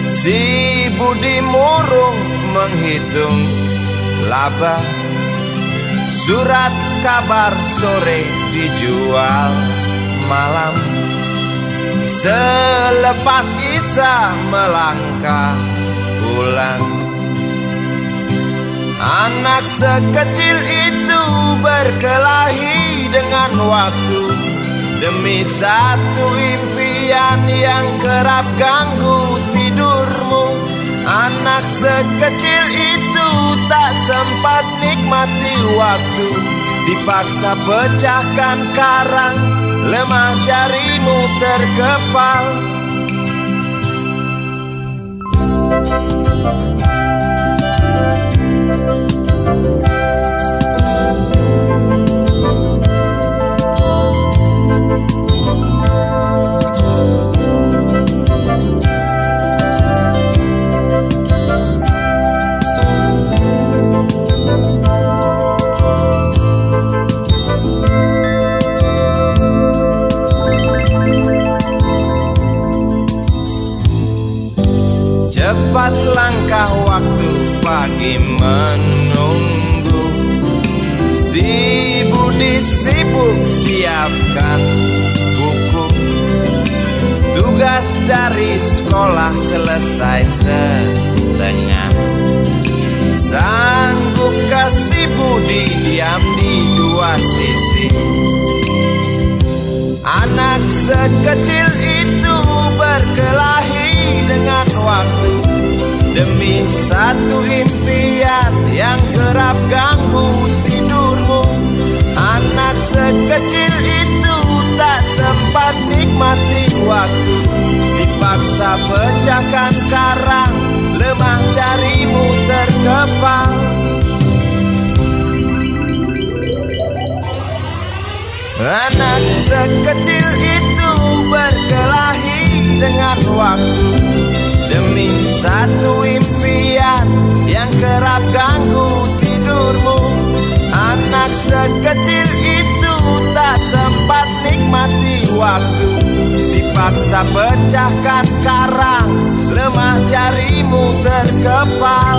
Si Budi murung menghitung laba Surat kabar sore dijual malam. Selepas Isa melangkah pulang Anak sekecil itu berkelahi dengan waktu. Demi satu impian yang kerap ganggu Anak sekecil itu tak sempat nikmati waktu. Dipaksa pecahkan karang Lemah jarimu terkepal Cepat langkah waktu pagi menunggu. Si Budi sibuk siapkan buku. Tugas dari sekolah selesai setengah. Sanggup kasih Budi diam di dua sisi. Anak sekecil itu Dipaksa pecahkan karang Lemah jarimu terkepal Anak sekecil itu berkelahi dengan waktu. Demi satu Dipaksa pecahkan karang. Lemah jarimu terkepal